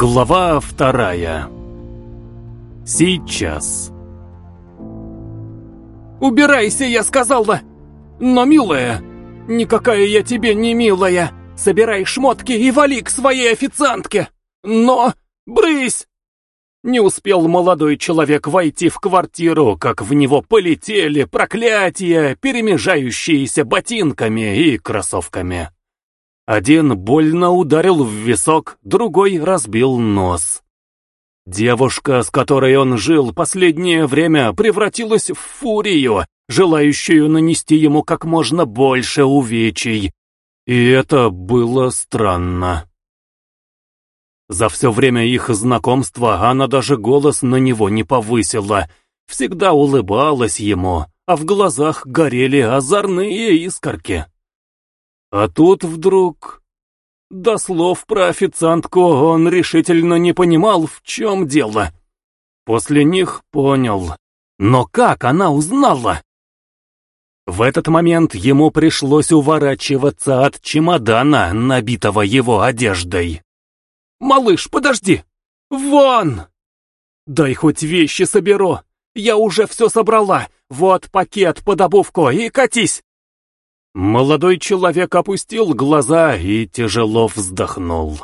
Глава вторая. Сейчас. «Убирайся, я сказала! Но, милая, никакая я тебе не милая! Собирай шмотки и вали к своей официантке! Но, брысь!» Не успел молодой человек войти в квартиру, как в него полетели проклятия, перемежающиеся ботинками и кроссовками. Один больно ударил в висок, другой разбил нос. Девушка, с которой он жил последнее время, превратилась в фурию, желающую нанести ему как можно больше увечий. И это было странно. За все время их знакомства она даже голос на него не повысила, всегда улыбалась ему, а в глазах горели озорные искорки. А тут вдруг... До слов про официантку он решительно не понимал, в чем дело. После них понял. Но как она узнала? В этот момент ему пришлось уворачиваться от чемодана, набитого его одеждой. «Малыш, подожди! Вон! Дай хоть вещи соберу! Я уже все собрала! Вот пакет под обувку и катись!» Молодой человек опустил глаза и тяжело вздохнул.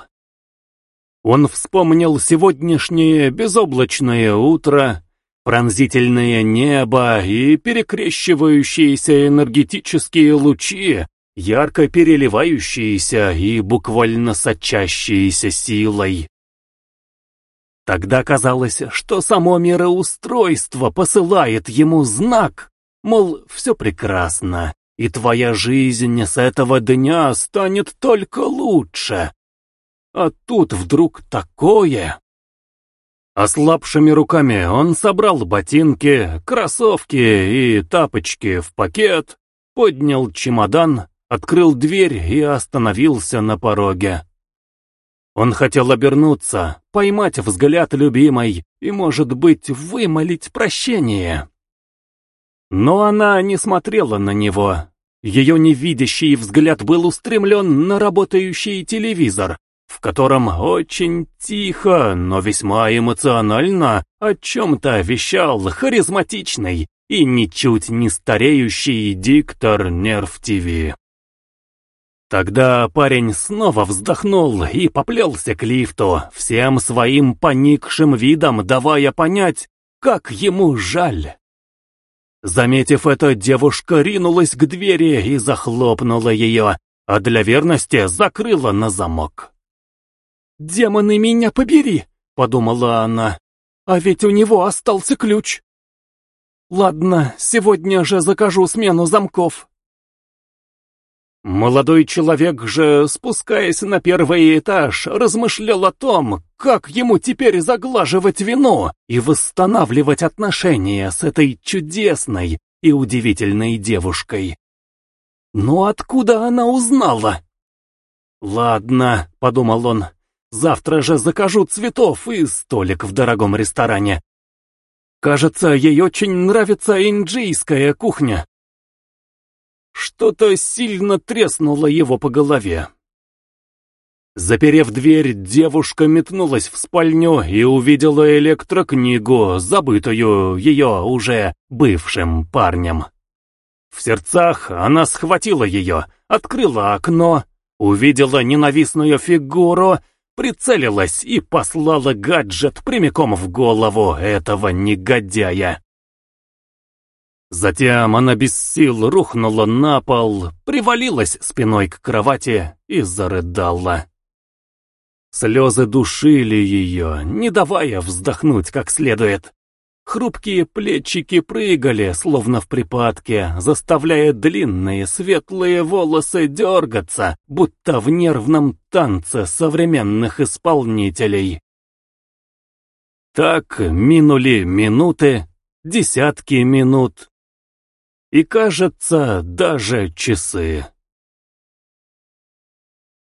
Он вспомнил сегодняшнее безоблачное утро, пронзительное небо и перекрещивающиеся энергетические лучи, ярко переливающиеся и буквально сочащиеся силой. Тогда казалось, что само мироустройство посылает ему знак, мол, все прекрасно, и твоя жизнь с этого дня станет только лучше. А тут вдруг такое. Ослабшими руками он собрал ботинки, кроссовки и тапочки в пакет, поднял чемодан, открыл дверь и остановился на пороге. Он хотел обернуться, поймать взгляд любимой и, может быть, вымолить прощение. Но она не смотрела на него. Ее невидящий взгляд был устремлен на работающий телевизор, в котором очень тихо, но весьма эмоционально о чем-то вещал харизматичный и ничуть не стареющий диктор Нерв ТВ. Тогда парень снова вздохнул и поплелся к лифту, всем своим поникшим видом давая понять, как ему жаль. Заметив это, девушка ринулась к двери и захлопнула ее, а для верности закрыла на замок. «Демоны меня побери!» — подумала она. «А ведь у него остался ключ!» «Ладно, сегодня же закажу смену замков». Молодой человек же, спускаясь на первый этаж, размышлял о том, как ему теперь заглаживать вину и восстанавливать отношения с этой чудесной и удивительной девушкой. Но откуда она узнала? «Ладно», — подумал он, — «завтра же закажу цветов и столик в дорогом ресторане. Кажется, ей очень нравится инджийская кухня». Что-то сильно треснуло его по голове. Заперев дверь, девушка метнулась в спальню и увидела электрокнигу, забытую ее уже бывшим парнем. В сердцах она схватила ее, открыла окно, увидела ненавистную фигуру, прицелилась и послала гаджет прямиком в голову этого негодяя. Затем она без сил рухнула на пол, привалилась спиной к кровати и зарыдала. Слезы душили ее, не давая вздохнуть как следует. Хрупкие плечики прыгали, словно в припадке, заставляя длинные светлые волосы дергаться, будто в нервном танце современных исполнителей. Так минули минуты, десятки минут, и, кажется, даже часы.